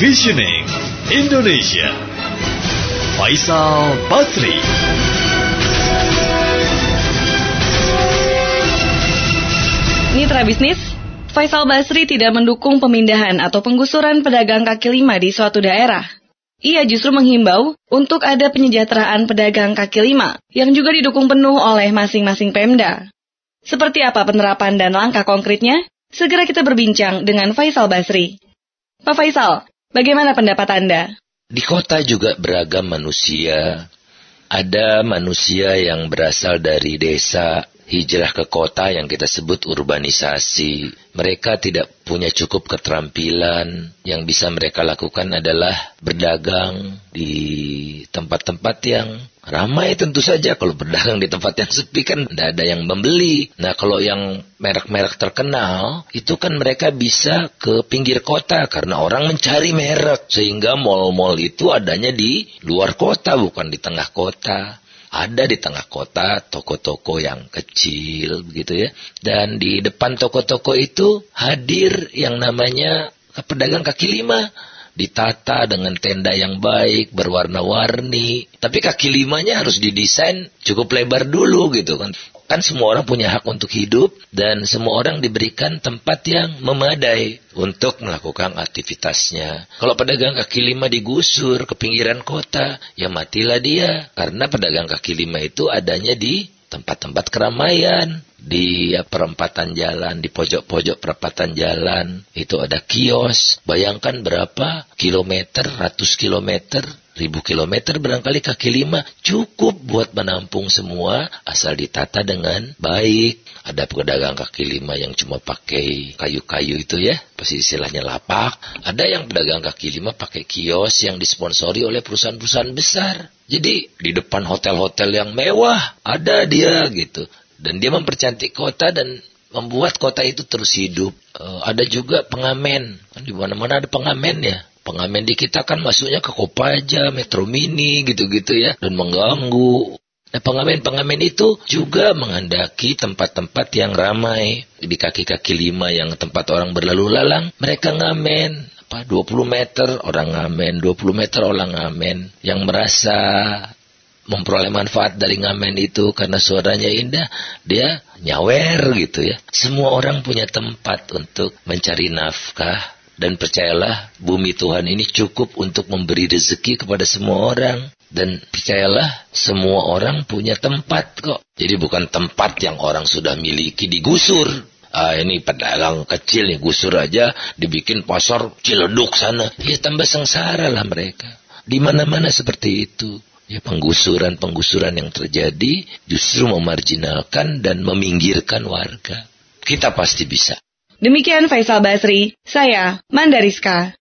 Visioning Indonesia. Faisal Basri. Mitra bisnis, Faisal Basri tidak mendukung pemindahan atau penggusuran pedagang kaki lima di suatu daerah. Ia justru menghimbau untuk ada penyejahteraan pedagang kaki lima yang juga didukung penuh oleh masing-masing Pemda. Seperti apa penerapan dan langkah konkretnya? Segera kita berbincang dengan Faisal Basri. Pak Faisal, bagaimana pendapat Anda? Di kota juga beragam manusia. Ada manusia yang berasal dari desa, hijrah ke kota yang kita sebut urbanisasi. Mereka tidak punya cukup keterampilan. Yang bisa mereka lakukan adalah berdagang di tempat-tempat yang ramai tentu saja. Kalau berdagang di tempat yang sepi kan tidak ada yang membeli. Nah kalau yang merek-merek terkenal, itu kan mereka bisa ke pinggir kota karena orang mencari merek. Sehingga mall-mall itu adanya di luar kota bukan di tengah kota ada di tengah kota toko-toko yang kecil begitu ya. Dan di depan toko-toko itu hadir yang namanya pedagang kaki lima ditata dengan tenda yang baik, berwarna-warni. Tapi kaki limanya harus didesain cukup lebar dulu gitu kan. Kan semua orang punya hak untuk hidup dan semua orang diberikan tempat yang memadai untuk melakukan aktivitasnya. Kalau pedagang kaki lima digusur ke pinggiran kota, ya matilah dia. Karena pedagang kaki lima itu adanya di tempat-tempat keramaian, di ya, perempatan jalan, di pojok-pojok perempatan jalan, itu ada kios. Bayangkan berapa kilometer, ratus kilometer ribu kilometer barangkali kaki lima cukup buat menampung semua asal ditata dengan baik. Ada pedagang kaki lima yang cuma pakai kayu-kayu itu ya, pasti istilahnya lapak. Ada yang pedagang kaki lima pakai kios yang disponsori oleh perusahaan-perusahaan besar. Jadi di depan hotel-hotel yang mewah ada dia gitu. Dan dia mempercantik kota dan membuat kota itu terus hidup. Uh, ada juga pengamen. Di mana-mana ada pengamen ya pengamen di kita kan masuknya ke Kopaja, Metro Mini gitu-gitu ya dan mengganggu. Nah, pengamen-pengamen itu juga menghendaki tempat-tempat yang ramai. Di kaki-kaki lima yang tempat orang berlalu lalang, mereka ngamen. Apa, 20 meter orang ngamen, 20 meter orang ngamen. Yang merasa memperoleh manfaat dari ngamen itu karena suaranya indah, dia nyawer gitu ya. Semua orang punya tempat untuk mencari nafkah, dan percayalah, bumi Tuhan ini cukup untuk memberi rezeki kepada semua orang. Dan percayalah, semua orang punya tempat kok. Jadi bukan tempat yang orang sudah miliki digusur. Ah, ini pedagang kecil nih, gusur aja, dibikin pasar ciledug sana. Ya tambah sengsara lah mereka. Di mana-mana seperti itu. Ya penggusuran-penggusuran yang terjadi justru memarjinalkan dan meminggirkan warga. Kita pasti bisa. Demikian Faisal Basri, saya Mandariska.